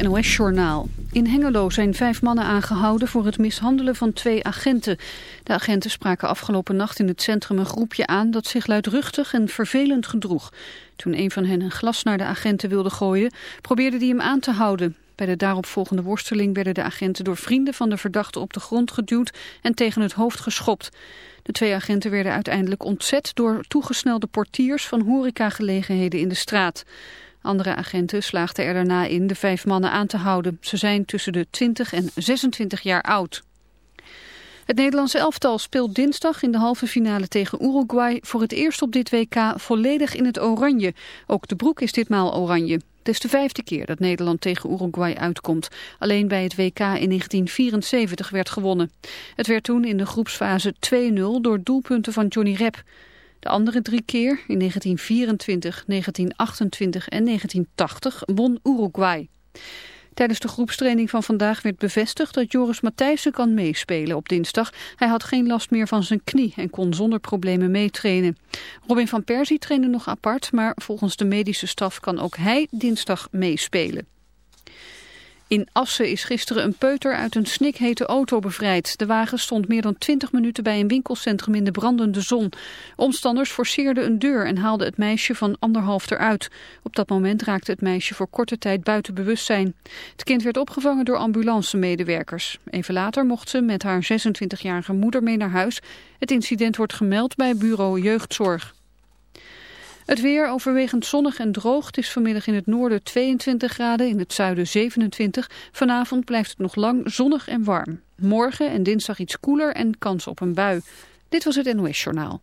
NOS-journaal. In Hengelo zijn vijf mannen aangehouden voor het mishandelen van twee agenten. De agenten spraken afgelopen nacht in het centrum een groepje aan dat zich luidruchtig en vervelend gedroeg. Toen een van hen een glas naar de agenten wilde gooien, probeerde die hem aan te houden. Bij de daaropvolgende worsteling werden de agenten door vrienden van de verdachte op de grond geduwd en tegen het hoofd geschopt. De twee agenten werden uiteindelijk ontzet door toegesnelde portiers van horecagelegenheden in de straat. Andere agenten slaagden er daarna in de vijf mannen aan te houden. Ze zijn tussen de 20 en 26 jaar oud. Het Nederlandse elftal speelt dinsdag in de halve finale tegen Uruguay voor het eerst op dit WK volledig in het oranje. Ook de broek is ditmaal oranje. Het is de vijfde keer dat Nederland tegen Uruguay uitkomt. Alleen bij het WK in 1974 werd gewonnen. Het werd toen in de groepsfase 2-0 door doelpunten van Johnny Rep. De andere drie keer, in 1924, 1928 en 1980, won Uruguay. Tijdens de groepstraining van vandaag werd bevestigd dat Joris Matthijssen kan meespelen op dinsdag. Hij had geen last meer van zijn knie en kon zonder problemen meetrainen. Robin van Persie trainde nog apart, maar volgens de medische staf kan ook hij dinsdag meespelen. In Assen is gisteren een peuter uit een snikhete auto bevrijd. De wagen stond meer dan 20 minuten bij een winkelcentrum in de brandende zon. Omstanders forceerden een deur en haalden het meisje van anderhalf eruit. Op dat moment raakte het meisje voor korte tijd buiten bewustzijn. Het kind werd opgevangen door ambulancemedewerkers. Even later mocht ze met haar 26-jarige moeder mee naar huis. Het incident wordt gemeld bij bureau jeugdzorg. Het weer overwegend zonnig en droog. Het is vanmiddag in het noorden 22 graden, in het zuiden 27. Vanavond blijft het nog lang zonnig en warm. Morgen en dinsdag iets koeler en kans op een bui. Dit was het NOS Journaal.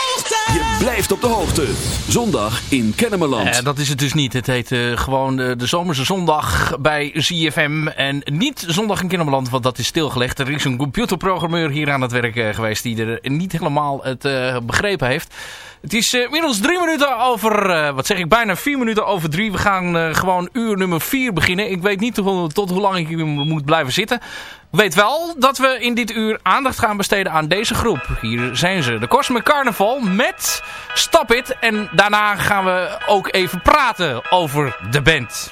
Je blijft op de hoogte. Zondag in Kennemerland. Eh, dat is het dus niet. Het heet eh, gewoon de, zomerse zondag bij ZFM. En niet zondag in Kinderland, want dat is stilgelegd. Er is een computerprogrammeur hier aan het werk eh, geweest die er niet helemaal het eh, begrepen heeft. Het is inmiddels drie minuten over, wat zeg ik, bijna vier minuten over drie. We gaan gewoon uur nummer vier beginnen. Ik weet niet tot, tot hoe lang ik hier moet blijven zitten. Weet wel dat we in dit uur aandacht gaan besteden aan deze groep. Hier zijn ze, de Cosmic Carnival met Stap It. En daarna gaan we ook even praten over de band.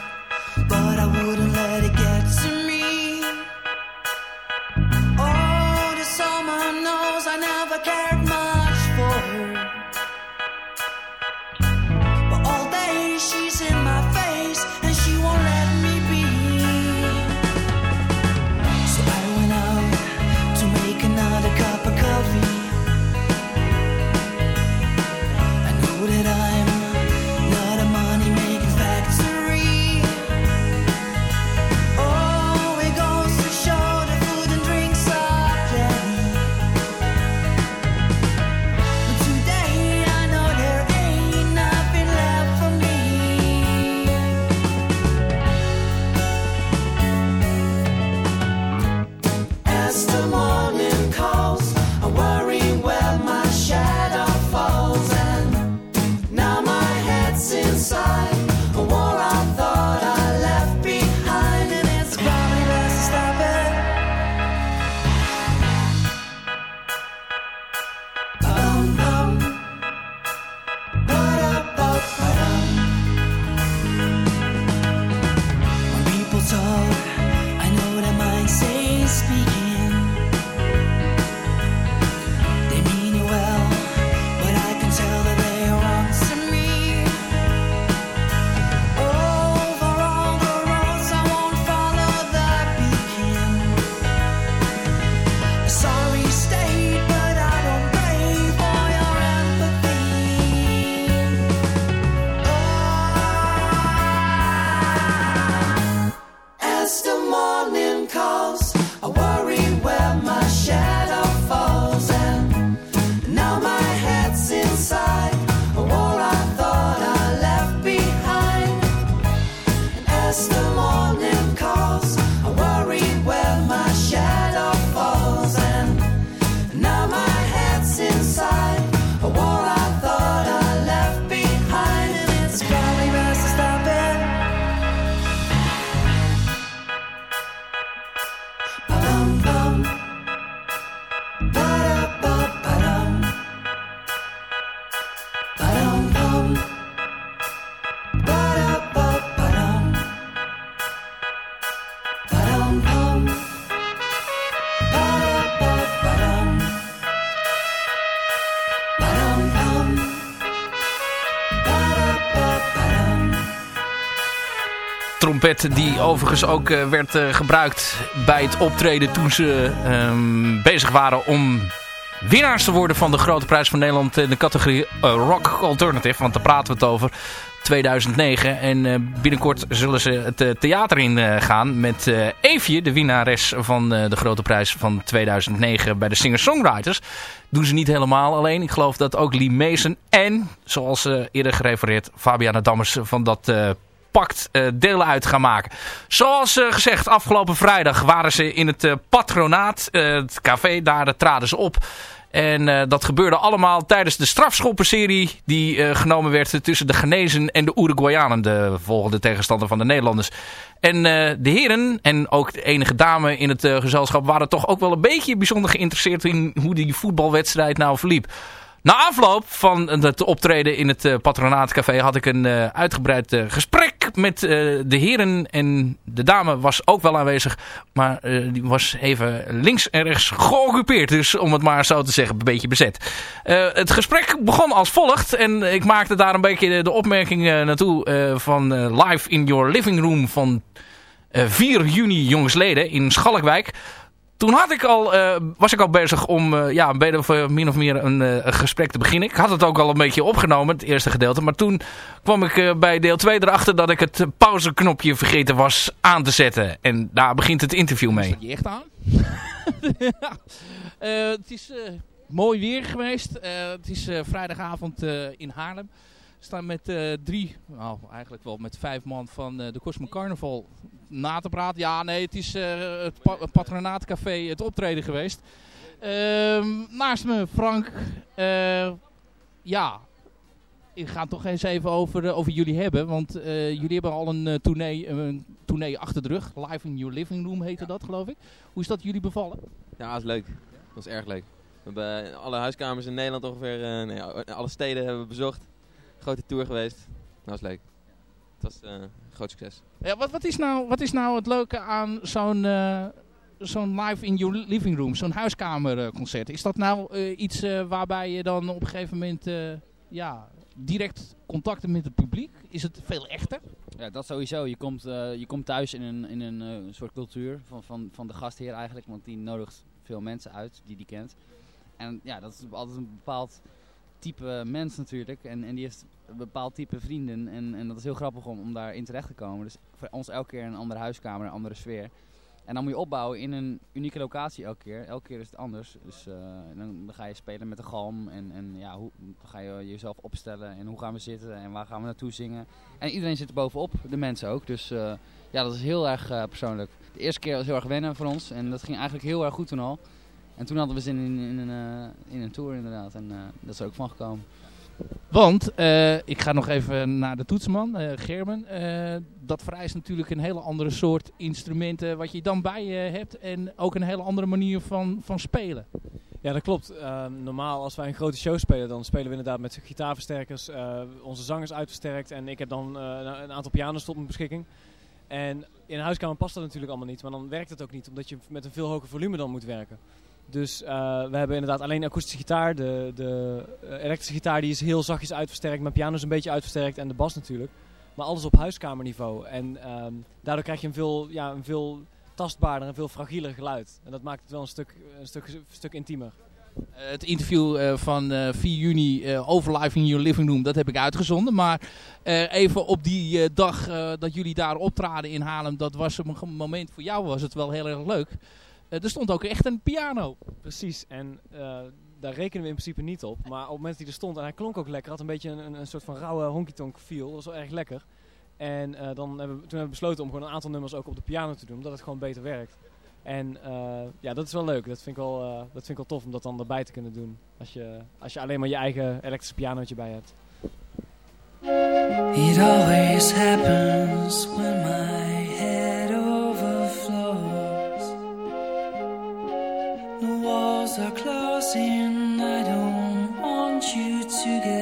die overigens ook eh, werd eh, gebruikt bij het optreden toen ze ehm, bezig waren om winnaars te worden van de Grote Prijs van Nederland in de categorie eh, Rock Alternative. Want daar praten we het over. 2009. En binnenkort zullen ze het theater in gaan met Eefje, de winnares van de Grote Prijs van 2009 bij de Singer-Songwriters. Doen ze niet helemaal alleen. Ik geloof dat ook Lee Mason en, zoals eerder gerefereerd, Fabiana Dammers van dat pact eh, deel uit gaan maken. Zoals eh, gezegd, afgelopen vrijdag waren ze in het eh, patronaat, het café, daar traden ze op. En dat gebeurde allemaal tijdens de strafschoppenserie die genomen werd tussen de Genezen en de Uruguayanen, de volgende tegenstander van de Nederlanders. En de heren en ook de enige dame in het gezelschap waren toch ook wel een beetje bijzonder geïnteresseerd in hoe die voetbalwedstrijd nou verliep. Na afloop van het optreden in het Patronaatcafé had ik een uitgebreid uh, met de heren. En de dame was ook wel aanwezig, maar die was even links en rechts geoccupeerd. Dus om het maar zo te zeggen, een beetje bezet. het gesprek begon als volgt en ik maakte daar een beetje de, de opmerking naartoe van Live in Your Living Room van 4 juni jongsleden in Schalkwijk toen had ik al, uh, was ik al bezig om uh, ja, of, uh, min of meer een, een, gesprek te beginnen. Ik had het ook al een beetje opgenomen, het eerste gedeelte. Maar toen kwam ik bij deel 2 erachter dat ik het pauzeknopje vergeten was aan te zetten. En daar begint het interview mee. Zet je echt aan? het is mooi weer geweest. het is vrijdagavond in Haarlem. We staan met drie, nou eigenlijk wel met vijf man van de Cosmo Carnival na te praten. Ja, nee, het is uh, het, pa Patronaatcafé het optreden geweest. Uh, naast me Frank. Uh, ja, ik ga het toch eens even over, over jullie hebben. Want jullie hebben al een tournee, een tournee achter de rug. Live in Your Living Room heette ja. dat, geloof ik. Hoe is dat jullie bevallen? Ja, dat is leuk. Dat is erg leuk. We hebben alle huiskamers in Nederland ongeveer, nee, alle steden hebben we bezocht. Grote tour geweest. Dat was leuk. Het was uh, een groot succes. Ja, wat, wat, is nou, wat is nou het leuke aan zo'n uh, zo'n live in your living room, zo'n huiskamerconcert? Is dat nou uh, iets waarbij je dan op een gegeven moment ja, direct contacten met het publiek? Is het veel echter? Ja, dat sowieso. Je komt, je komt thuis in een, in een soort cultuur van, van, van de gastheer eigenlijk, want die nodigt veel mensen uit die die kent. En ja, dat is altijd een bepaald type mens natuurlijk. En, en die heeft bepaald type vrienden. En, en dat is heel grappig om, om daarin terecht te komen. Dus voor ons elke keer een andere huiskamer, een andere sfeer. En dan moet je opbouwen in een unieke locatie elke keer. Elke keer is het anders. Dus uh, dan, ga je spelen met de galm. En, en ja, hoe, dan ga je jezelf opstellen. En hoe gaan we zitten en waar gaan we naartoe zingen. En iedereen zit er bovenop, de mensen ook. Dus uh, ja, dat is heel erg uh, persoonlijk. De eerste keer was heel erg wennen voor ons. En dat ging eigenlijk heel erg goed toen al. En toen hadden we zin in, in, in, in een tour inderdaad. En dat is er ook van gekomen. Want, uh, ik ga nog even naar de toetsman, Gerben. dat vereist natuurlijk een hele andere soort instrumenten wat je dan bij je hebt. En ook een hele andere manier van, van spelen. Ja, dat klopt. normaal als wij een grote show spelen, dan spelen we inderdaad met gitaarversterkers. onze zangers uitversterkt. En ik heb dan een aantal pianos tot mijn beschikking. En in een huiskamer past dat natuurlijk allemaal niet. Maar dan werkt het ook niet, omdat je met een veel hoger volume dan moet werken. Dus uh, we hebben inderdaad alleen akoestische gitaar. De, de uh, elektrische gitaar die is heel zachtjes uitversterkt. Mijn piano is een beetje uitversterkt en de bas natuurlijk. Maar alles op huiskamerniveau. En um, daardoor krijg je een veel, ja, een veel tastbaarder en veel fragieler geluid. En dat maakt het wel een stuk, een stuk, een stuk intiemer. Uh, het interview van uh, 4 juni over Live in Your Living Room, dat heb ik uitgezonden. Maar even op die dag dat jullie daar optraden in Haarlem, dat was een moment voor jou was het wel heel erg leuk. Uh, er stond ook echt een piano. Precies, en uh, daar rekenen we in principe niet op. Maar op het moment dat hij er stond, en hij klonk ook lekker, had een beetje een, een soort van rauwe honky-tonk feel. Dat was wel erg lekker. En uh, dan hebben we, toen hebben we besloten om gewoon een aantal nummers ook op de piano te doen, omdat het gewoon beter werkt. En ja, dat is wel leuk. Dat vind, ik wel, dat vind ik wel tof om dat dan erbij te kunnen doen. Als je, als je alleen maar je eigen elektrische pianootje bij hebt. It always happens when my are closing. I don't want you to get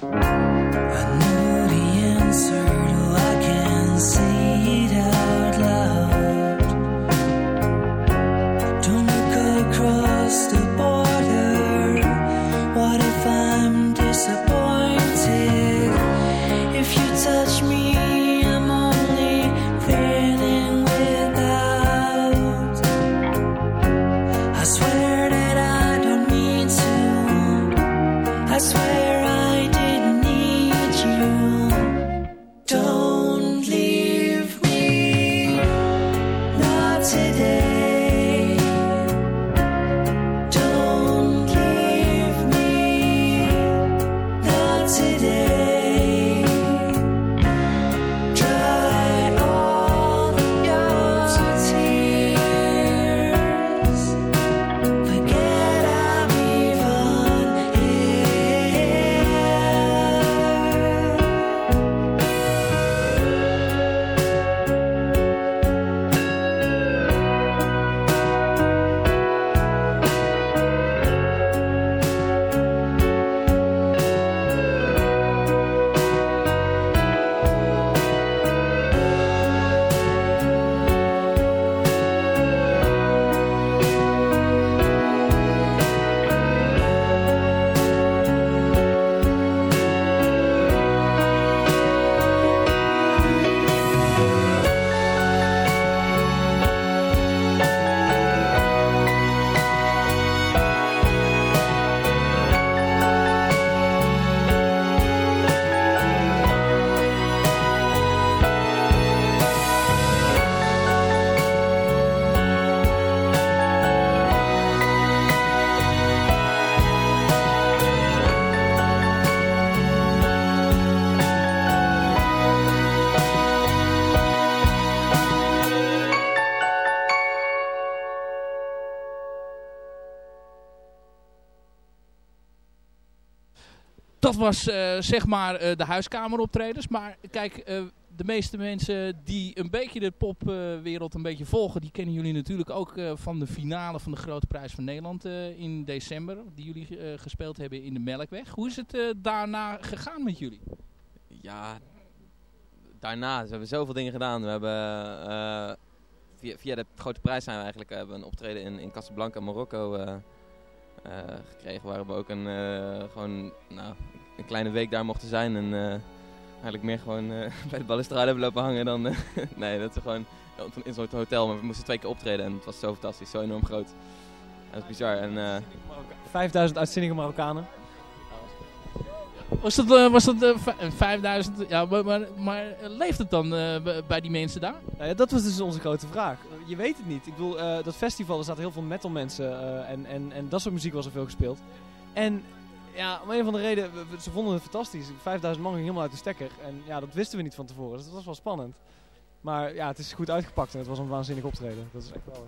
Bye. Dat was eh, zeg maar eh, de huiskameroptredens. Maar kijk, eh, de meeste mensen die een beetje de popwereld een beetje volgen, die kennen jullie natuurlijk ook van de finale van de Grote Prijs van Nederland in december. Die jullie gespeeld hebben in de Melkweg. Hoe is het daarna gegaan met jullie? Ja, daarna, we hebben zoveel dingen gedaan. We hebben via, via de grote prijs zijn we eigenlijk hebben we een optreden in, in Casablanca, Marokko gekregen. Waar we ook een, gewoon, nou, een kleine week daar mochten zijn. En eh, eigenlijk meer gewoon eh, bij de balustrade hebben lopen hangen dan... eh, nee, dat is gewoon in zo'n hotel. Maar we moesten twee keer optreden en het was zo fantastisch, zo enorm groot. En dat is bizar. En, eh, 5000 uitzinnige Marokkanen. Was dat, was dat eh, v- 5000? Ja, maar, maar, maar leeft het dan eh, bij die mensen daar? Nou ja, dat was dus onze grote vraag. Je weet het niet. Ik bedoel, eh, dat festival, er zaten heel veel metal mensen eh, en, en, en dat soort muziek was er veel gespeeld. En ja, om een of andere reden, ze vonden het fantastisch. 5000 man ging helemaal uit de stekker. En ja, dat wisten we niet van tevoren, dus dat was wel spannend. Maar ja, het is goed uitgepakt en het was een waanzinnig optreden. Dat is echt wel...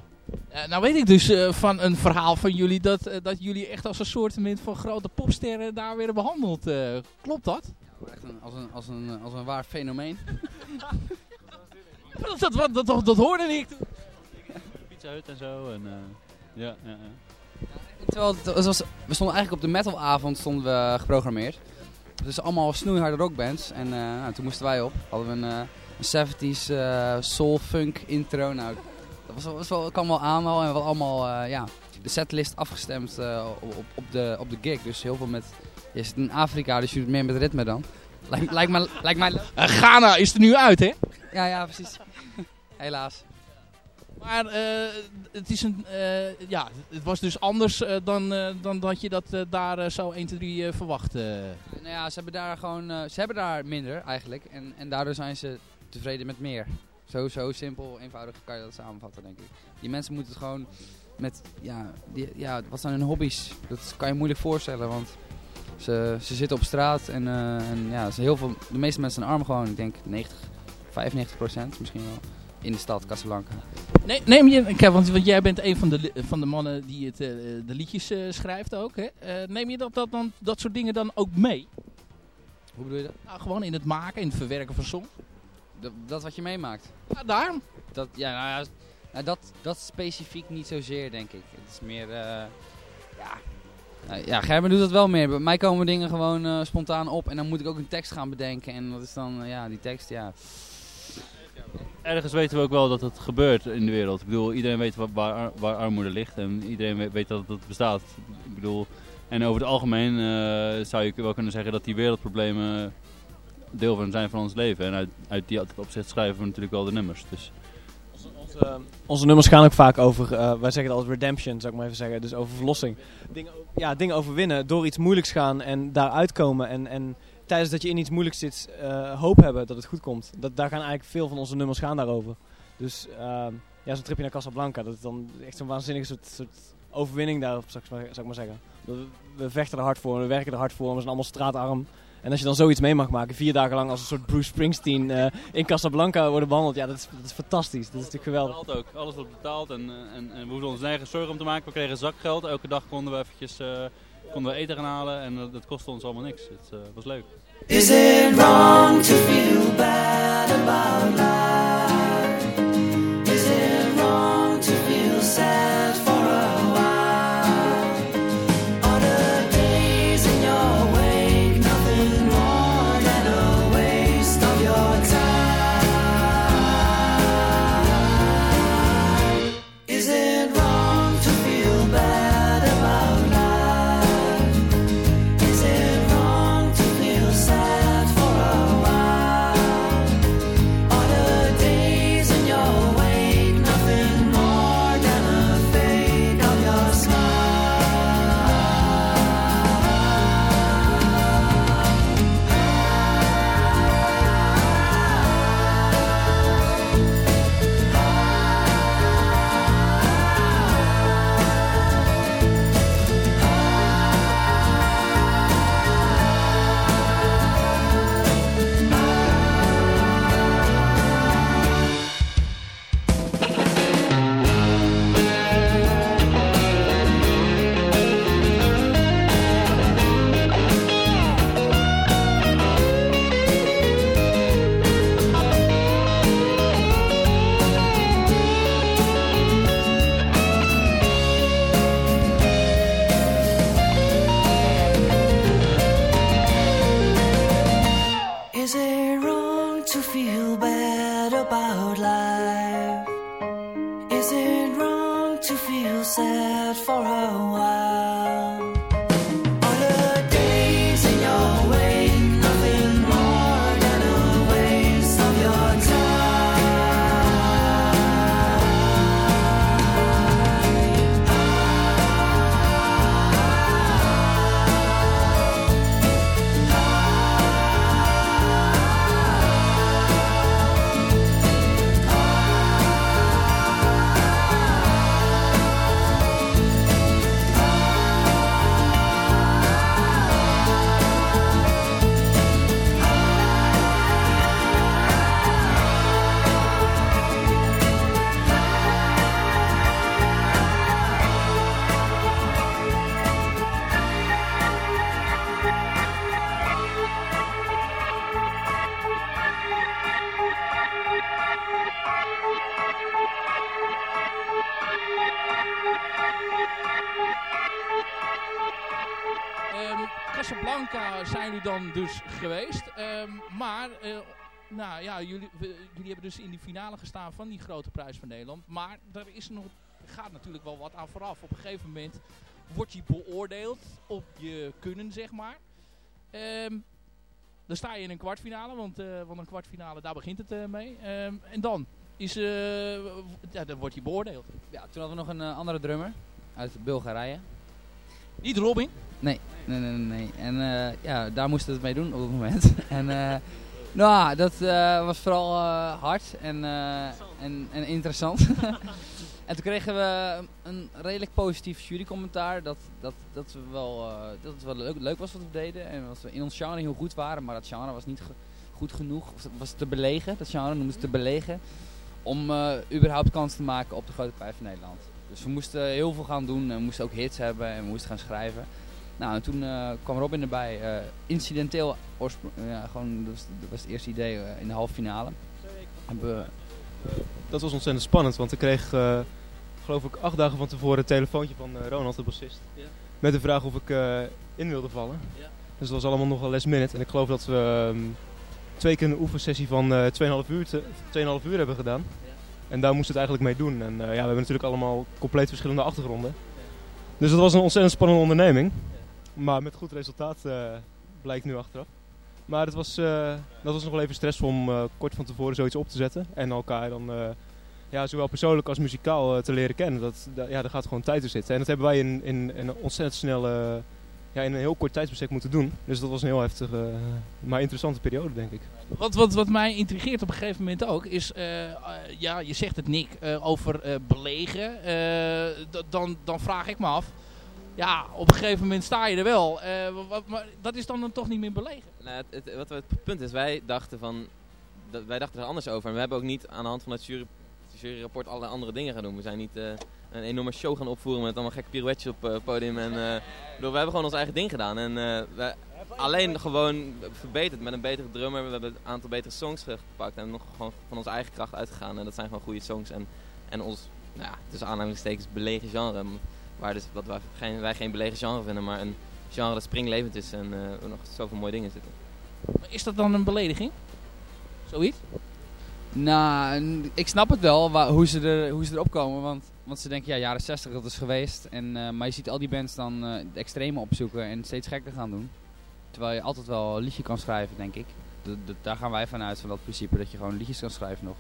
Eh, nou weet ik dus eh, van een verhaal van jullie dat, eh, dat jullie echt als een soort van grote popsterren daar werden behandeld. eh. klopt dat? Echt een, als, een, als, een, als een waar fenomeen. Dat, dat, dat, dat, dat hoorde ik. Pizza Hut en zo. En, eh, ja, ja, ja. Terwijl het, het was, we stonden eigenlijk op de metalavond stonden we geprogrammeerd. Dus allemaal snoeiharde rockbands. En eh, nou, toen moesten wij op. Hadden we een, eh, een 70s eh, soul funk intro. Nou, dat was, wel- was wel, kwam wel aan wel. En we hadden allemaal ja, de setlist afgestemd op, op, de, op de gig. Dus heel veel met... Je zit in Afrika, dus je doet meer met ritme dan. Lijkt, lijkt, me, lijkt mij... Ghana is er nu uit, hè? Ja, ja, precies. Helaas. Maar eh, het, is een, eh, ja, het was dus anders eh, dan, dan dat je dat daar zo 1, 2, 3 eh, verwacht. Nou ja, ze hebben daar gewoon, ze hebben daar minder eigenlijk. En, en daardoor zijn ze tevreden met meer. Zo, zo simpel, eenvoudig kan je dat samenvatten, denk ik. Die mensen moeten het gewoon met, ja, die, ja, wat zijn hun hobby's? Dat kan je moeilijk voorstellen, want ze, ze zitten op straat en, en ja, heel veel, de meeste mensen zijn arm gewoon. Ik denk 90, 95 procent misschien wel. In de stad Casablanca. Nee, neem je, kijk, want, want jij bent een van de, van de mannen die het, eh, de liedjes eh, schrijft ook. Hè? Eh, neem je dat, dat, dan, dat soort dingen dan ook mee? Hoe bedoel je dat? Nou, gewoon in het maken, in het verwerken van songs. Dat, dat wat je meemaakt. Ja, daar. Dat, ja, nou ja, nou, dat, dat specifiek niet zozeer, denk ik. Het is meer, ja... Nou, ja, Gerben doet dat wel meer. Bij mij komen dingen gewoon spontaan op en dan moet ik ook een tekst gaan bedenken. En dat is dan, ja, die tekst, ja... Ergens weten we ook wel dat het gebeurt in de wereld. Ik bedoel, iedereen weet waar, waar, ar- waar armoede ligt en iedereen weet, dat het bestaat. Ik bedoel, en over het algemeen eh, zou je wel kunnen zeggen dat die wereldproblemen deel van zijn van ons leven. En uit, uit die opzicht schrijven we natuurlijk wel de nummers. Dus Onze, onze nummers gaan ook vaak over, eh, wij zeggen het als redemption, zou ik maar even zeggen. Dus over verlossing. Dingen, ja, dingen overwinnen, door iets moeilijks gaan en daaruit komen. En, en tijdens dat je in iets moeilijks zit, eh, hoop hebben dat het goed komt. Dat, daar gaan eigenlijk veel van onze nummers gaan daarover. Dus ehm, ja, zo'n tripje naar Casablanca, dat is dan echt zo'n waanzinnige soort, soort overwinning daarop, zou ik, maar, zou ik maar zeggen. We, we vechten er hard voor, we werken er hard voor, we zijn allemaal straatarm. En als je dan zoiets mee mag maken, vier dagen lang als een soort Bruce Springsteen eh, in Casablanca worden behandeld, ja, dat is, dat is fantastisch. Dat is natuurlijk geweldig. Betaald ook. Alles wordt betaald en, eh, en, en we hoefden ons nergens zorgen om te maken. We kregen zakgeld. Elke dag konden we eventjes konden we eten gaan halen en dat, dat kostte ons allemaal niks. Het eh, was leuk. Is it wrong to feel bad about life? Dus geweest. Ehm, maar, eh, nou ja, jullie, we- jullie hebben dus in die finale gestaan van die grote prijs van Nederland. Maar er is nog, gaat natuurlijk wel wat aan vooraf. Op een gegeven moment word je beoordeeld op je kunnen, zeg maar. Ehm, dan sta je in een kwartfinale, want, eh, want een kwartfinale, daar begint het eh, mee. Ehm, en dan is, ja, dan word je beoordeeld. Ja, toen hadden we nog een andere drummer uit Bulgarije. Niet Robin? Nee, nee, nee, nee. En eh, ja, daar moesten we het mee doen op het moment. en eh, nou, dat eh, was vooral hard en, en, en interessant. en toen kregen we een redelijk positief jurycommentaar. Dat, dat, dat, we wel, dat het wel leuk, leuk was wat we deden. En dat we in ons genre heel goed waren. Maar dat genre was niet goed genoeg. Of was te belegen. Dat genre ze te belegen. Om überhaupt kans te maken op de grote prijs van Nederland. Dus we moesten heel veel gaan doen. En we moesten ook hits hebben. En we moesten gaan schrijven. Nou, en toen eh, kwam Robin erbij. eh, incidenteel, ja, gewoon, dat was, dat was het eerste idee eh, in de halve finale. We, Dat was ontzettend spannend, want ik kreeg eh, geloof ik acht dagen van tevoren een telefoontje van eh, Ronald, de bassist. Ja. Met de vraag of ik eh, in wilde vallen. Ja. Dus dat was allemaal nogal last minute. En ik geloof dat we ehm, twee keer een oefensessie van eh 2,5 uur, te- 2,5 uur hebben gedaan. En daar moest het eigenlijk mee doen. En eh, ja, we hebben natuurlijk allemaal compleet verschillende achtergronden. Dus dat was een ontzettend spannende onderneming. Maar met goed resultaat eh, blijkt nu achteraf. Maar het was, eh, dat was nog wel even stressvol om eh, kort van tevoren zoiets op te zetten. En elkaar dan ja, zowel persoonlijk als muzikaal te leren kennen. Dat, da- ja, daar gaat gewoon tijd in zitten. En dat hebben wij in, in, een ontzettend snelle ja, in een heel kort tijdsbestek moeten doen. Dus dat was een heel heftige, maar interessante periode, denk ik. Wat, wat, wat mij intrigeert op een gegeven moment ook is, ja, je zegt het Nick, over belegen. Dan, dan vraag ik me af, ja, op een gegeven moment sta je er wel. Eh, maar dat is dan, dan toch niet meer belegen. Nou, het, wat het punt is, wij dachten, van, dat, wij dachten er anders over. En we hebben ook niet aan de hand van het jury, juryrapport alle andere dingen gaan doen. We zijn niet eh, een enorme show gaan opvoeren met allemaal gekke pirouetjes op het podium. En, eh, bedoel, we hebben gewoon ons eigen ding gedaan. En eh, we, alleen gewoon verbeterd met een betere drummer. We hebben een aantal betere songs gepakt en nog gewoon van onze eigen kracht uitgegaan. En dat zijn gewoon goede songs. En, en ons, nou ja, tussen aanhalingstekens, belegen genre. Waar dus, wat wij, geen, wij geen belegen genre vinden, maar een genre dat springlevend is en eh, nog zoveel mooie dingen in zitten. Maar is dat dan een belediging? Zoiets? Nou, ik snap het wel waar, hoe, ze er, hoe ze erop komen. Want, want ze denken, ja, jaren 60 dat is geweest. En, eh, maar je ziet al die bands dan eh de extreme opzoeken en steeds gekker gaan doen. Terwijl je altijd wel een liedje kan schrijven, denk ik. Daar gaan wij vanuit, van dat principe, dat je gewoon liedjes kan schrijven nog.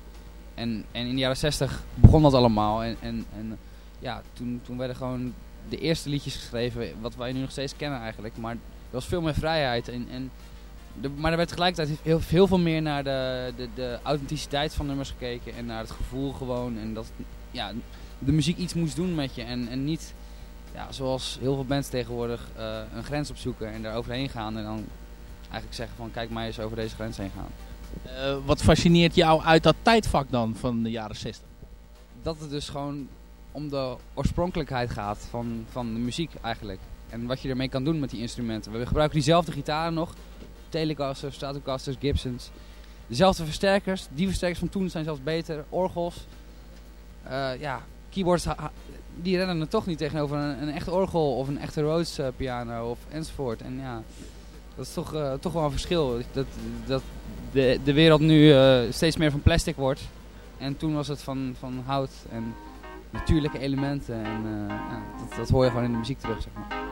En, en in de jaren 60 begon dat allemaal. En, en, en ja, toen, toen werden gewoon de eerste liedjes geschreven, wat wij nu nog steeds kennen eigenlijk. Maar er was veel meer vrijheid. En, en de, maar er werd tegelijkertijd heel, heel veel meer naar de, de, de authenticiteit van nummers gekeken. En naar het gevoel gewoon. En dat ja, de muziek iets moest doen met je. En, en niet ja, zoals heel veel bands tegenwoordig eh, een grens opzoeken en daar overheen gaan. En dan eigenlijk zeggen van kijk maar eens over deze grens heen gaan. Eh, wat fascineert jou uit dat tijdvak dan van de jaren 60? Dat het dus gewoon om de oorspronkelijkheid gaat van, van de muziek eigenlijk. En wat je ermee kan doen met die instrumenten. We gebruiken diezelfde gitaren nog. Telecasters, Stratocasters, Gibsons. Dezelfde versterkers. Die versterkers van toen zijn zelfs beter. Orgels. Eh, ja, keyboards die rennen er toch niet tegenover een, een echt orgel of een echte Rhodes eh, piano of enzovoort. En ja, dat is toch, eh, toch wel een verschil. Dat, dat de, de wereld nu steeds meer van plastic wordt. En toen was het van, van hout en natuurlijke elementen. En eh, ja, dat, dat hoor je gewoon in de muziek terug, zeg maar.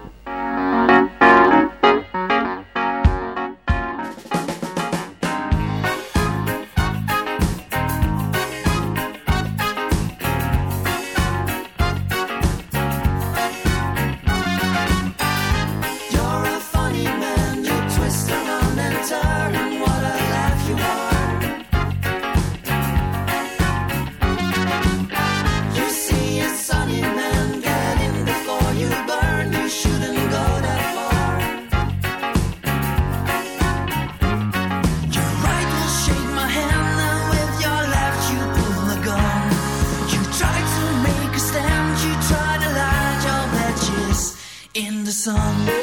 Sun.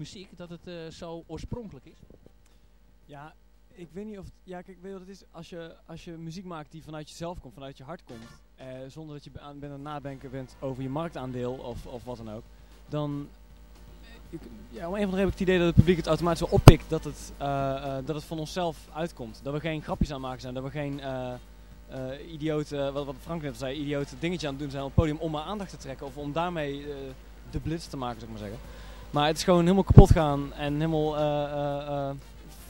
Muziek, dat het eh, zo oorspronkelijk is? Ja, ik weet niet of... ja, kijk, weet je wat het is? Als je, als je muziek maakt die vanuit jezelf komt, vanuit je hart komt... eh, zonder dat je aan, bent aan het nadenken bent over je marktaandeel of, of wat dan ook... Dan... eh, ik- ja, om een of andere heb ik het idee dat het publiek het automatisch wel oppikt dat het, dat het van onszelf uitkomt. Dat we geen grapjes aan maken zijn, dat we geen... eh idiote, wat, wat Frank net zei, idiote dingetje aan het doen zijn op het podium om maar aandacht te trekken of om daarmee de blitz te maken, zou ik maar zeggen. Maar het is gewoon helemaal kapot gaan en helemaal eh, eh, eh,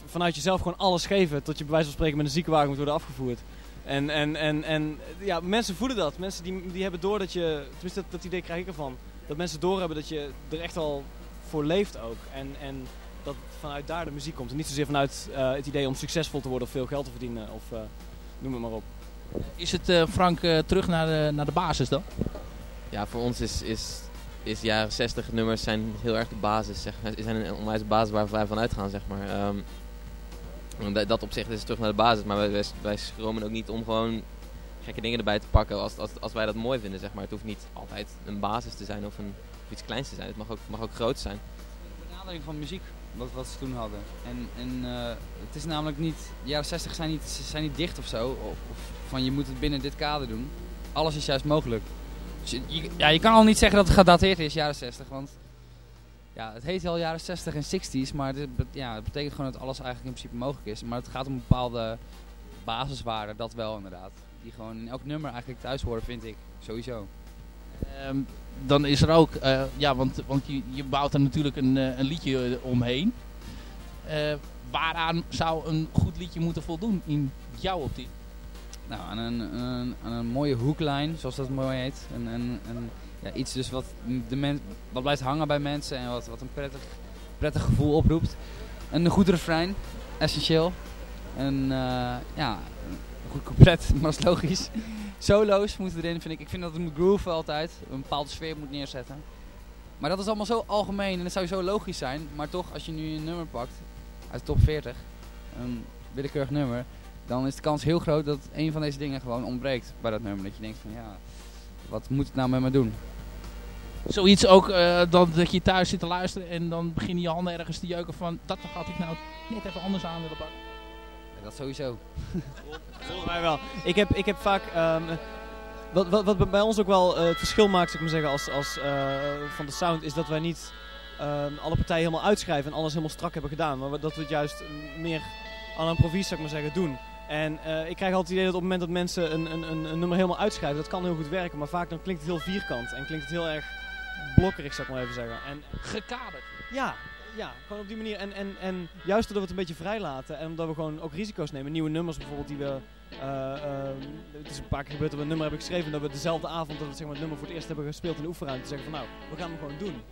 vanuit jezelf gewoon alles geven tot je bij wijze van spreken met een ziekenwagen moet worden afgevoerd. En, en, en, en ja, mensen voelen dat. Mensen die, die hebben door dat je, tenminste dat, dat idee krijg ik ervan, dat mensen doorhebben dat je er echt al voor leeft ook. En, en dat vanuit daar de muziek komt. En niet zozeer vanuit eh, het idee om succesvol te worden of veel geld te verdienen of eh, noem het maar op. Is het, eh, Frank, eh, terug naar de, naar de basis dan? Ja, voor ons is, is, is jaren 60 nummers zijn heel erg de basis. Zeg maar. zijn een onwijs basis waar wij van uitgaan, zeg maar. En dat- dat opzicht is terug naar de basis. Maar wij, wij, schromen ook niet om gewoon gekke dingen erbij te pakken als, als, als wij dat mooi vinden, zeg maar. Het hoeft niet altijd een basis te zijn of, een, iets kleins te zijn. Het mag ook, mag ook groot zijn. benadering van muziek, wat, wat ze toen hadden. En, en eh, het is namelijk niet, de jaren 60 zijn niet, zijn niet dicht of zo, of, of van je moet het binnen dit kader doen. Alles is juist mogelijk. Dus je, ja, je kan al niet zeggen dat het gedateerd is, jaren 60, want ja, het heet wel jaren 60 en 60s, maar be- ja, het betekent gewoon dat alles eigenlijk in principe mogelijk is. Maar het gaat om bepaalde basiswaarden, dat wel inderdaad. Die gewoon in elk nummer eigenlijk thuis horen, vind ik, sowieso. Ehm, dan is er ook, eh, ja, want, want je, je bouwt er natuurlijk een, eh, een liedje eh, omheen. Waaraan zou een goed liedje moeten voldoen in jouw optiek? Nou, aan een, een, een mooie hookline, zoals dat mooi heet. En, en, ja, iets dus wat, de men, wat blijft hangen bij mensen en wat, wat een prettig, prettig gevoel oproept. Een goed refrein, essentieel. En eh, ja, een goed couplet, maar dat is logisch. Solo's moeten erin, vind ik. Ik vind dat het moet grooven altijd, een bepaalde sfeer moet neerzetten. Maar dat is allemaal zo algemeen en het zou zo logisch zijn. Maar toch, als je nu een nummer pakt uit de top 40, een willekeurig nummer, dan is de kans heel groot dat een van deze dingen gewoon ontbreekt bij dat nummer. Dat je denkt van ja, wat moet het nou met me doen? Zoiets ook eh, dan dat je thuis zit te luisteren en dan beginnen je handen ergens te jeuken van dat had ik nou net even anders aan willen pakken. Ja, dat sowieso. Volgens mij wel. Ik heb, ik heb vaak. ehm, wat, wat, wat bij ons ook wel eh, het verschil maakt, zou ik maar zeggen, als, als, eh, van de sound, is dat wij niet ehm, alle partijen helemaal uitschrijven en alles helemaal strak hebben gedaan. Maar dat we het juist meer aan een improvies, zou ik maar zeggen, doen. En eh, ik krijg altijd het idee dat op het moment dat mensen een, een, een, een nummer helemaal uitschrijven, dat kan heel goed werken. Maar vaak dan klinkt het heel vierkant en klinkt het heel erg blokkerig, zou ik maar even zeggen. En, Gekaderd. ja, ja, gewoon op die manier. En, en, en juist doordat we het een beetje vrij laten en omdat we gewoon ook risico's nemen. Nieuwe nummers bijvoorbeeld die we... eh, ehm, het is een paar keer gebeurd dat we een nummer hebben geschreven dat we dezelfde avond dat we zeg maar, het nummer voor het eerst hebben gespeeld in de oefenruimte zeggen van nou, we gaan hem gewoon doen.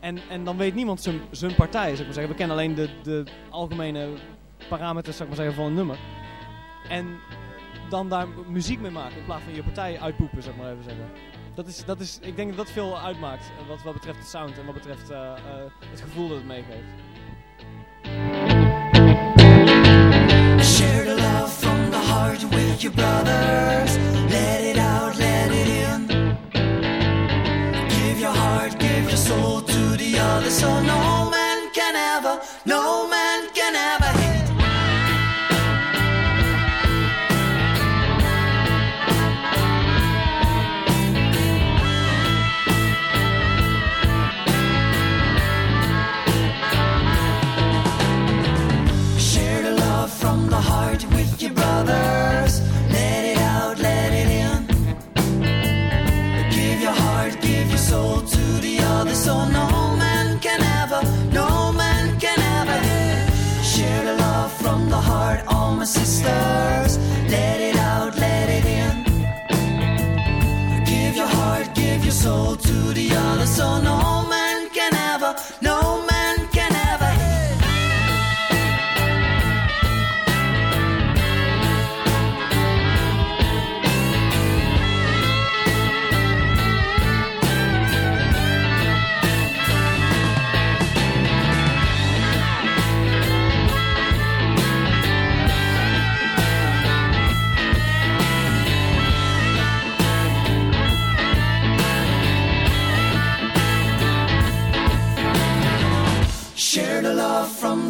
En, en dan weet niemand zijn- zijn partij, zou ik maar zeggen. We kennen alleen de, de algemene parameters, zou ik maar zeggen, van een nummer. En dan daar muziek mee maken in plaats van je partij uitpoepen, ik maar even zeggen. Dat is, dat is, ik denk dat dat veel uitmaakt eh, wat, wat betreft de sound en wat betreft eh, eh, het gevoel dat het meegeeft. Share the love from the heart with your brothers. Let it out, let it in. Give your heart, give your soul to the other, so no man can ever, no man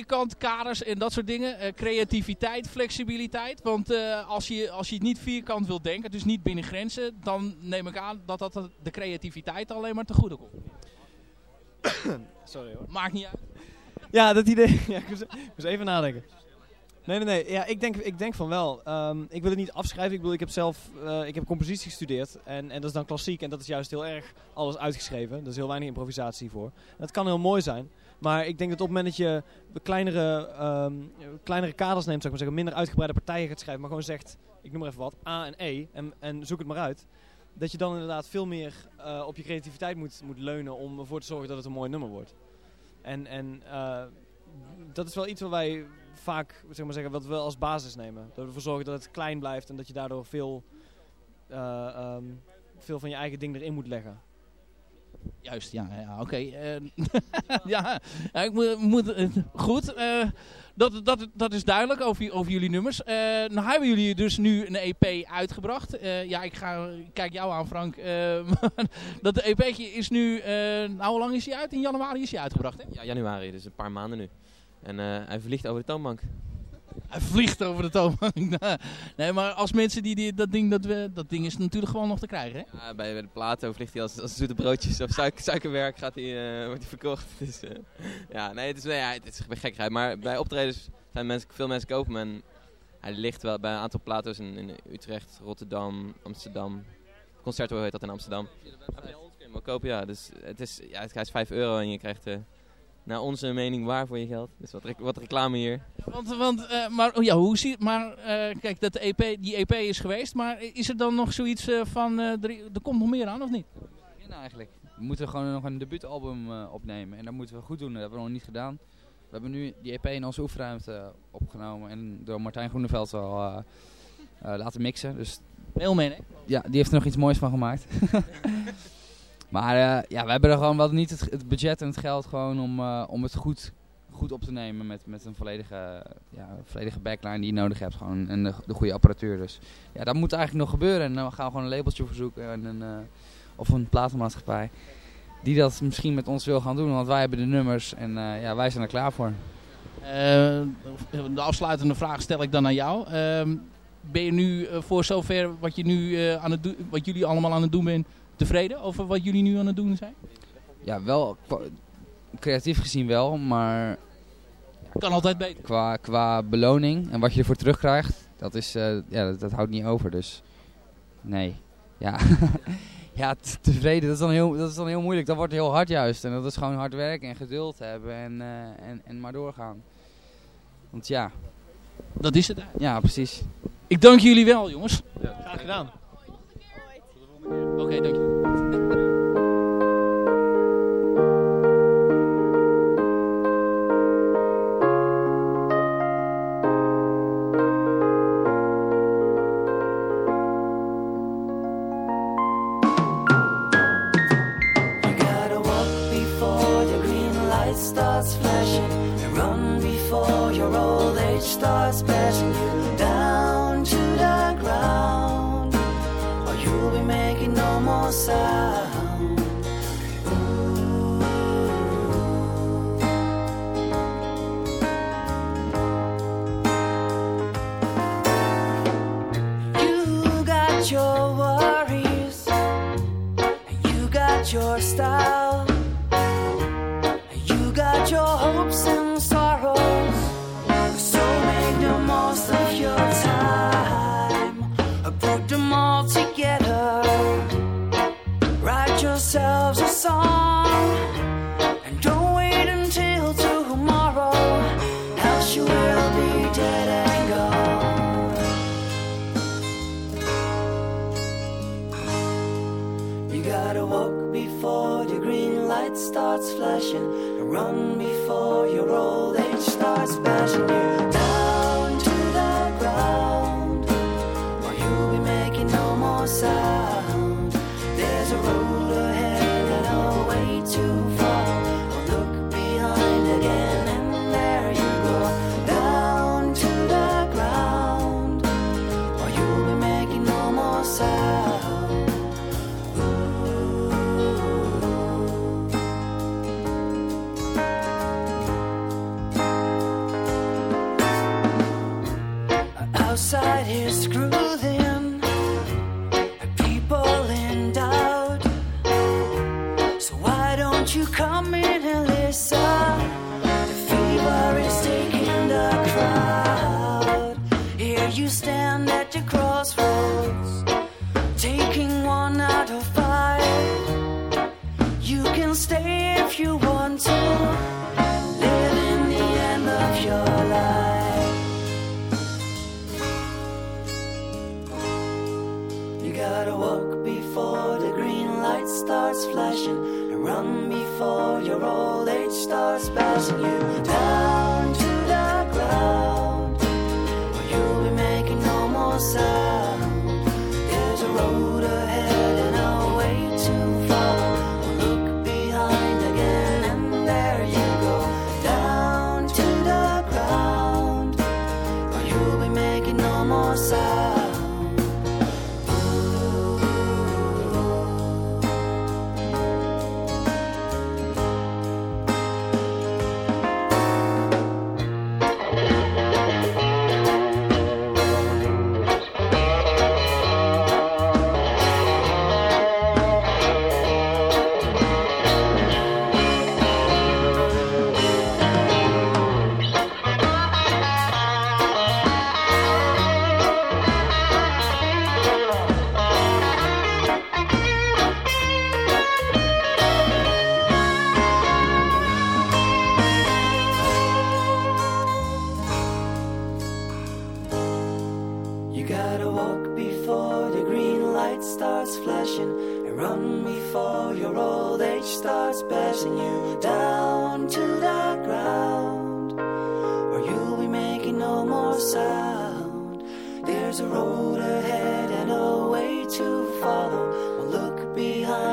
Vierkant, kaders en dat soort dingen. Eh, creativiteit, flexibiliteit. Want eh, als, je, als je het niet vierkant wilt denken, dus niet binnen grenzen, dan neem ik aan dat dat de creativiteit alleen maar te goede komt. Sorry hoor. Maakt niet uit. Ja, dat idee. Ja, ik, moest, ik moest even nadenken. Nee, nee, nee. Ja, ik, denk, ik denk van wel. Ehm, ik wil het niet afschrijven. Ik, bedoel, ik heb zelf eh, ik heb compositie gestudeerd. En, en dat is dan klassiek. En dat is juist heel erg alles uitgeschreven. Er is heel weinig improvisatie voor. En dat kan heel mooi zijn. Maar ik denk dat op het moment dat je kleinere, ehm, kleinere kaders neemt, zou ik maar zeggen, minder uitgebreide partijen gaat schrijven, maar gewoon zegt, ik noem maar even wat, A en E, en, en zoek het maar uit. Dat je dan inderdaad veel meer eh, op je creativiteit moet, moet leunen om ervoor te zorgen dat het een mooi nummer wordt. En, en eh, dat is wel iets wat wij vaak, zeg maar zeggen, wat we als basis nemen. Dat we ervoor zorgen dat het klein blijft en dat je daardoor veel, eh, ehm, veel van je eigen ding erin moet leggen. Juist, ja, ja oké. eh, ja, ik moet, moet eh, goed. eh, dat, dat, dat is duidelijk over, over jullie nummers. Nou hebben jullie dus nu een EP uitgebracht. Ja, ik, ga, kijk jou aan, Frank. Dat EP'tje is nu, nou hoe lang is hij uit? In januari is hij uitgebracht, hè? Ja, januari, dus een paar maanden nu. En hij vliegt over de toonbank. Hij vliegt over de toonbank. nee, maar als mensen die, die dat ding, dat, we, dat ding is natuurlijk gewoon nog te krijgen, hè? Ja, bij, bij de platen vliegt hij als, als zoete broodjes of suik- suikerwerk gaat hij, eh, wordt hij verkocht. Dus, eh, ja, nee, het is, ja, het is gekkigheid. Maar bij optredens zijn mensen, veel mensen kopen hem. En hij ligt wel bij een aantal platen in, in Utrecht, Rotterdam, Amsterdam. Concerto heet dat in Amsterdam. Kun je kopen, ja. Dus het is, ja, het is 5 euro en je krijgt eh, naar onze mening waar voor je geld. Dus wat, rec- wat reclame hier. Want, want eh, maar, oh ja, hoe zie Maar eh, kijk, dat EP, die EP is geweest. Maar is er dan nog zoiets eh, van, eh, er, er komt nog meer aan of niet? beginnen eigenlijk. We moeten gewoon nog een debuutalbum eh, opnemen en dat moeten we goed doen. Dat hebben we nog niet gedaan. We hebben nu die EP in onze oefenruimte eh, opgenomen en door Martijn Groeneveld al laten mixen. Dus Heel mee, hè? ja, die heeft er nog iets moois van gemaakt. maar eh, ja, we hebben er gewoon wel niet het, budget en het geld gewoon om, eh, om het goed, goed op te nemen met, met een volledige, ja, volledige backline die je nodig hebt. Gewoon, en de, de goede apparatuur. Dus ja, dat moet eigenlijk nog gebeuren. En dan gaan we gewoon een labeltje verzoeken en een, eh, of een platenmaatschappij. Die dat misschien met ons wil gaan doen, want wij hebben de nummers en ja, wij zijn er klaar voor. De afsluitende vraag stel ik dan aan jou. Ehm, ben je nu voor zover wat, je nu, aan het wat jullie allemaal aan het doen bent tevreden over wat jullie nu aan het doen zijn? Ja, wel creatief gezien wel, maar Kan altijd beter. qua, qua beloning en wat je ervoor terugkrijgt, dat, is, eh, ja, dat, dat houdt niet over. Dus Nee. Ja, ja tevreden, dat is, dan heel, dat is dan heel moeilijk. Dat wordt heel hard juist. En dat is gewoon hard werken en geduld hebben en, eh, en, en maar doorgaan. Want ja. Dat is het. Ja, precies. Ik dank jullie wel, jongens. Graag gedaan. Oké, dank je. You gotta walk before the green light starts flashing, and run before your old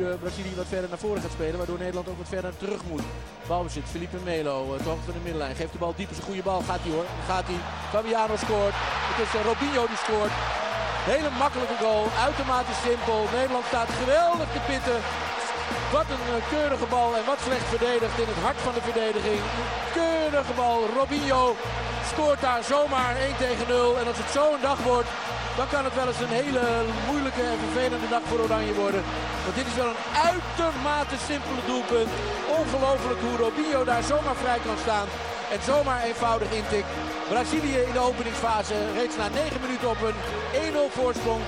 nu eh, Brazilië wat verder naar voren gaat spelen. Waardoor Nederland ook wat verder terug moet. Balbezit. Felipe Melo. Het hoogte van de middenlijn. Geeft de bal diep. is een goede bal. Gaat hij hoor. Gaat hij. Fabiano scoort. Het is eh, Robinho die scoort. Hele makkelijke goal. Uitermate simpel. Nederland staat geweldig te pitten. Wat een eh, keurige bal en wat slecht verdedigd in het hart van de verdediging. Keurige bal. Robinho scoort daar zomaar 1 tegen 0. En als het zo een dag wordt, dan kan het wel eens een hele moeilijke en vervelende dag voor Oranje worden. Want dit is wel een uitermate simpele doelpunt. Ongelooflijk hoe Robinho daar zomaar vrij kan staan. En zomaar eenvoudig intikt. Brazilië in de openingsfase reeds na 9 minuten op een 1-0 voorsprong.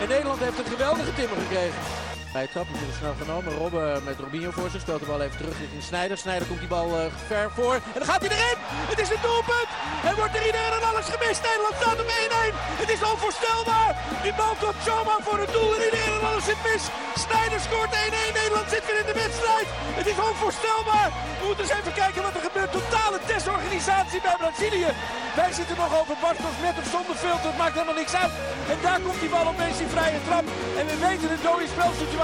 En Nederland heeft een geweldige timmer gekregen. Hij trapt natuurlijk snel genomen. Robben met Robinho voor zich. Speelt de bal even terug richting Snijder. Snijder komt die bal eh, ver voor. En dan gaat hij erin. Het is een doelpunt. Er wordt er iedereen en alles gemist. Nederland staat op 1-1. Het is onvoorstelbaar. Die bal komt zomaar voor het doel. En iedereen en alles zit mis. Snijder scoort 1-1. Nederland zit weer in de wedstrijd. Het is onvoorstelbaar. We moeten eens even kijken wat er gebeurt. Totale testorganisatie bij Brazilië. Wij zitten nog over Bartos met of zonder filter. Het maakt helemaal niks uit. En daar komt die bal opeens die vrije trap. En we weten de dode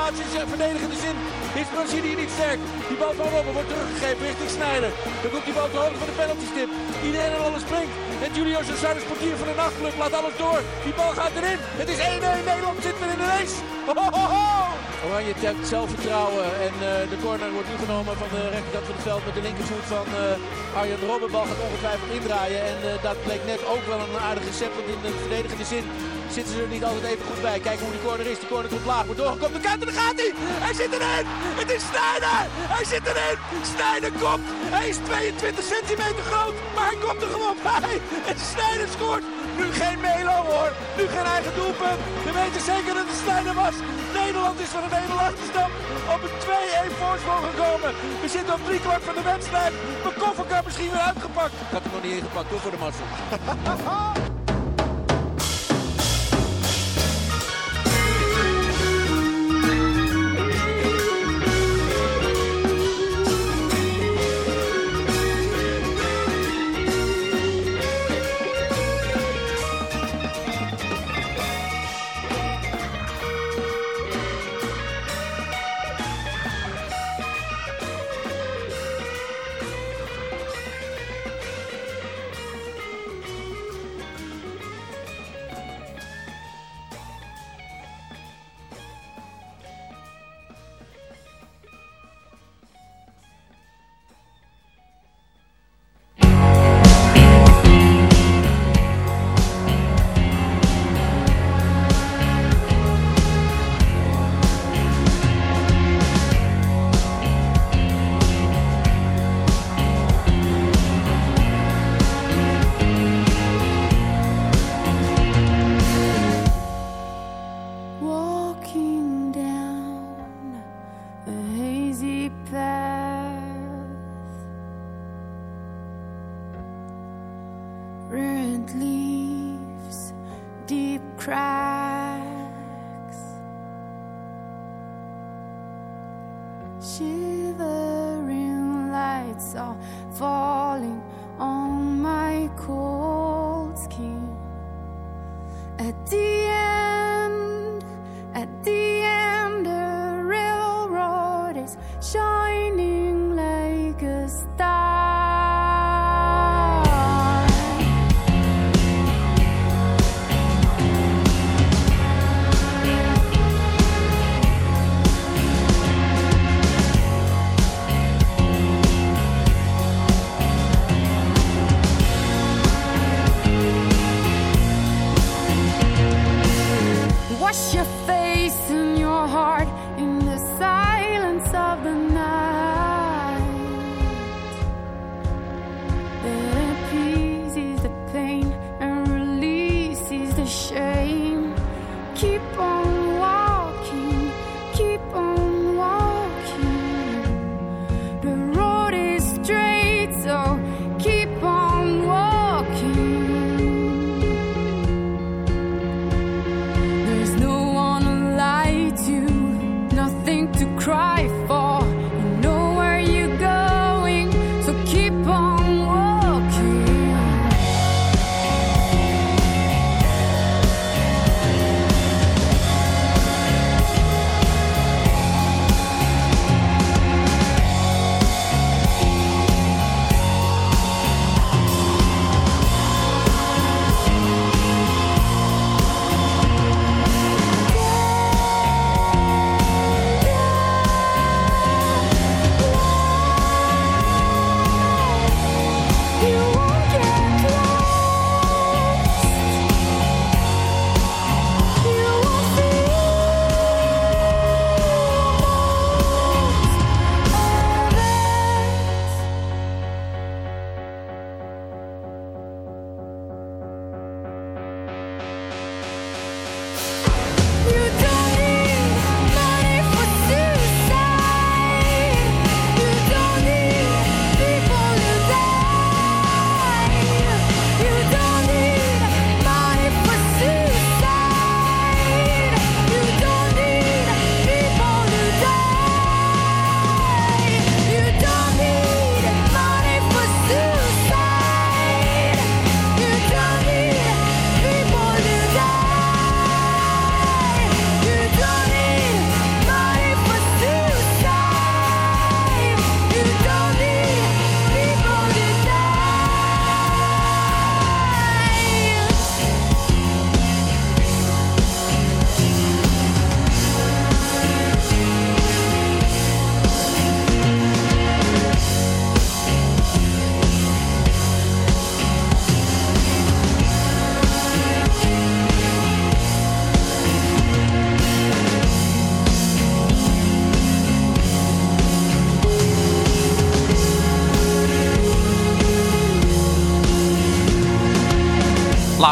spelsituaties in verdedigende zin is Brazilië niet sterk. Die bal van Robben wordt teruggegeven richting Snijder. Dan komt die bal te hoog van de penaltystip. Iedereen en alles springt. En Julio Cesar, de sportier van de nachtclub, laat alles door. Die bal gaat erin. Het is 1-1. Nederland zit weer in de race. Ho, ho, ho. Oranje telt zelfvertrouwen. En eh, de corner wordt nu genomen van de rechterkant van het veld met de linkervoet van eh Arjen Robben. Bal gaat ongetwijfeld indraaien. En eh, dat bleek net ook wel een aardig recept. Want in de verdedigende zin zitten ze er niet altijd even goed bij. Kijk hoe die corner is. Die corner komt laag. Wordt doorgekomen. De kant en daar gaat hij. Hij zit erin. Het is Snijder. Hij zit erin. Snijder komt. Hij is 22 centimeter groot. Maar hij komt er gewoon bij. En Snijder scoort. Nu geen Melo hoor. Nu geen eigen doelpunt. We weten zeker dat het Snijder was. Nederland is van een 1 achterstand op een 2-1 voorsprong gekomen. We zitten op drie kwart van de wedstrijd. Mijn kofferkar misschien weer uitgepakt. Ik had hem nog niet ingepakt hoor voor de massa. cry.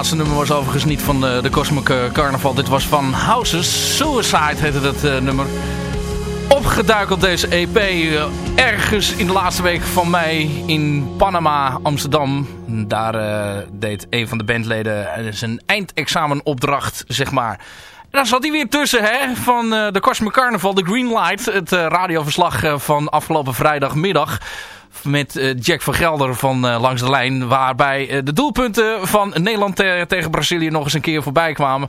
Laatste nummer was overigens niet van de, de Cosmic eh, Carnival. Dit was van Houses. Suicide heette dat eh, nummer. Opgeduikeld deze EP eh, ergens in de laatste week van mei in Panama, Amsterdam. Daar eh, deed een van de bandleden eh, zijn eindexamenopdracht, zeg maar. En daar zat hij weer tussen, hè, van eh, de Cosmic Carnival, de Green Light. Het eh, radioverslag eh, van afgelopen vrijdagmiddag met eh, Jack van Gelder van eh, Langs de Lijn. Waarbij eh, de doelpunten van Nederland te- tegen Brazilië nog eens een keer voorbij kwamen.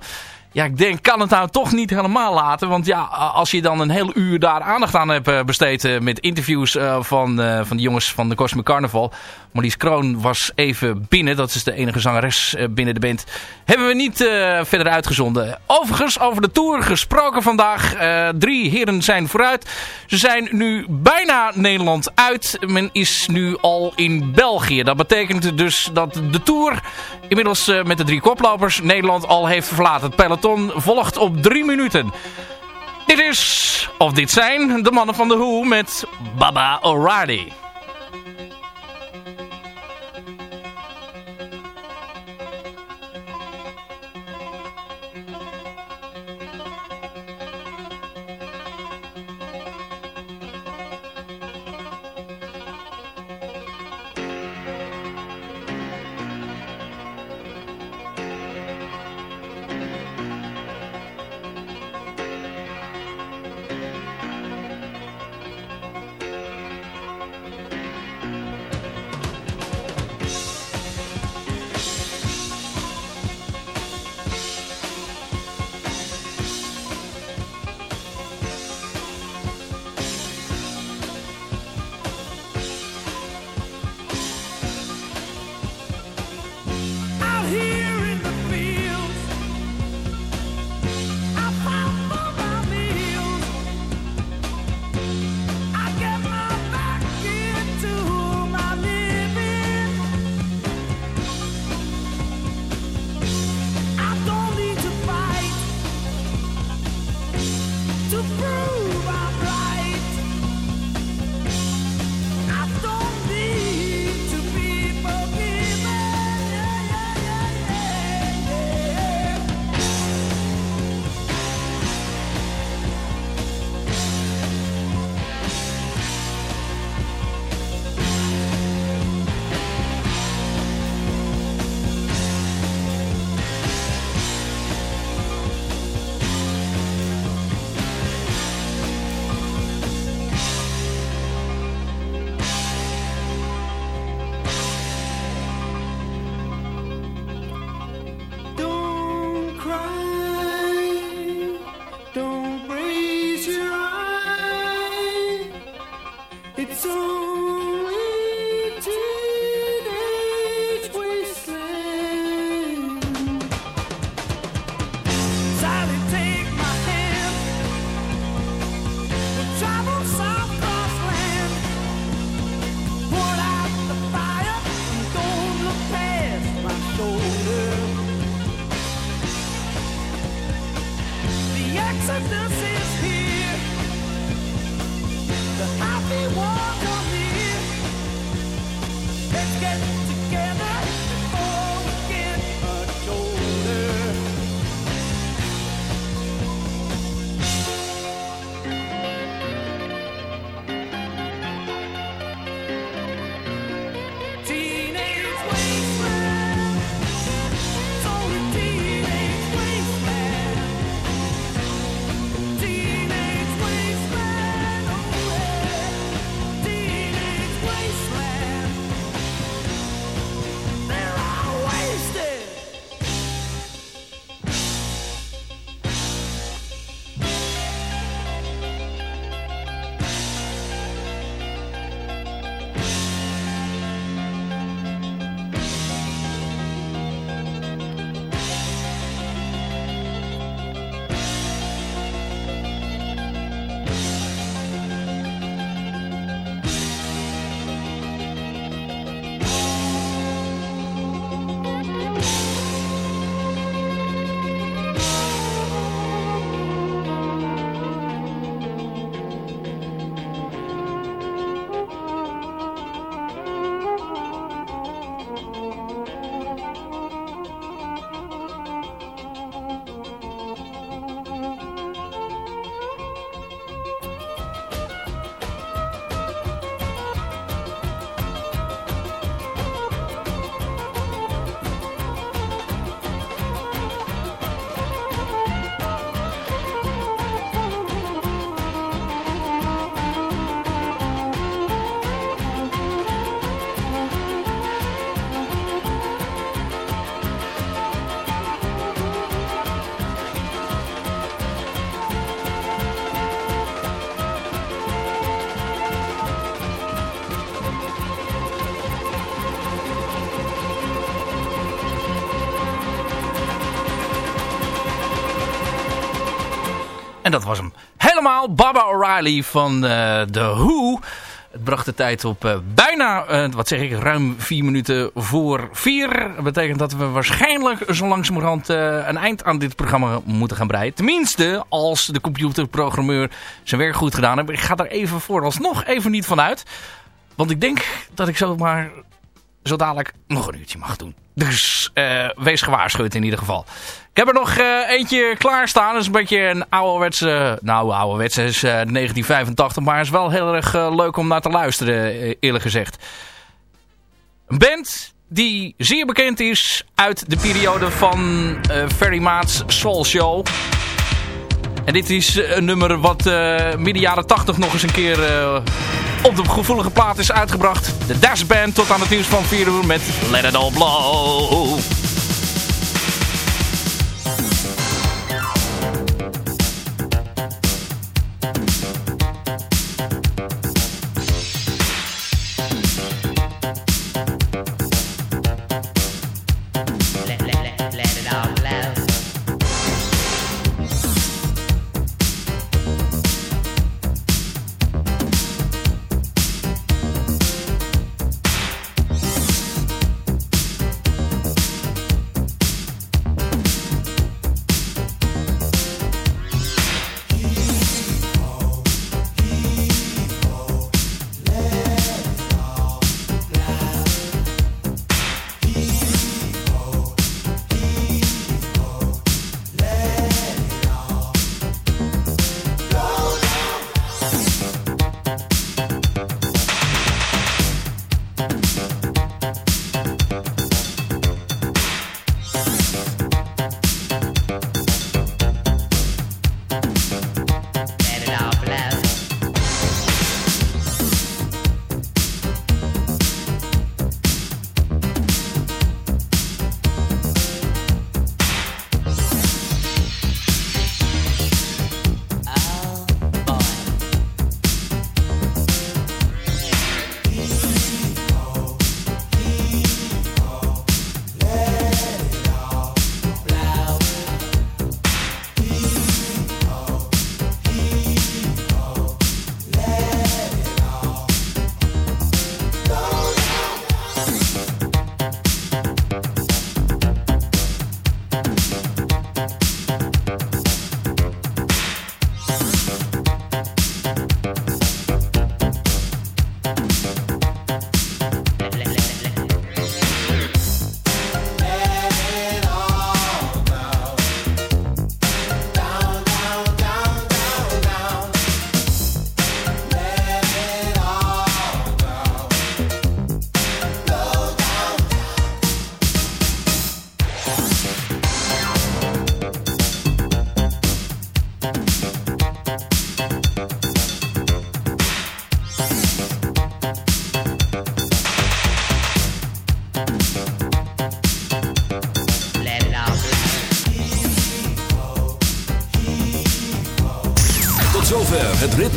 Ja, ik denk, kan het nou toch niet helemaal laten. Want ja, als je dan een heel uur daar aandacht aan hebt eh, besteed... eh, met interviews eh, van, van de jongens van de Cosmic Carnival... Maurice Kroon was even binnen. Dat is de enige zangeres binnen de band. Hebben we niet verder uitgezonden. Overigens, over de Tour gesproken vandaag. Drie heren zijn vooruit. Ze zijn nu bijna Nederland uit. Men is nu al in België. Dat betekent dus dat de Tour inmiddels met de drie koplopers Nederland al heeft verlaten. Het peloton volgt op drie minuten. Dit is, of dit zijn, de mannen van de Who met Baba O'Reilly. En dat was hem. Helemaal Baba O'Reilly van uh, The Who. Het bracht de tijd op uh, bijna, uh, wat zeg ik, ruim vier minuten voor vier. Dat betekent dat we waarschijnlijk zo langzamerhand een eind aan dit programma moeten gaan breiden. Tenminste, als de computerprogrammeur zijn werk goed gedaan heeft. Ik ga er even vooralsnog even niet van uit. Want ik denk dat ik zomaar zo dadelijk nog een uurtje mag doen. Dus uh, wees gewaarschuwd in ieder geval. Ik heb er nog uh, eentje klaarstaan. Dat is een beetje een ouderwetse... Nou, ouderwetse is uh, 1985. Maar is wel heel erg leuk om naar te luisteren, eerlijk gezegd. Een band die zeer bekend is uit de periode van Ferry Maat's Soul Show. En dit is een nummer wat midden jaren 80 nog eens een keer op de gevoelige plaat is uitgebracht. De Dash Band tot aan het nieuws van 4 uur met Let It All Blow.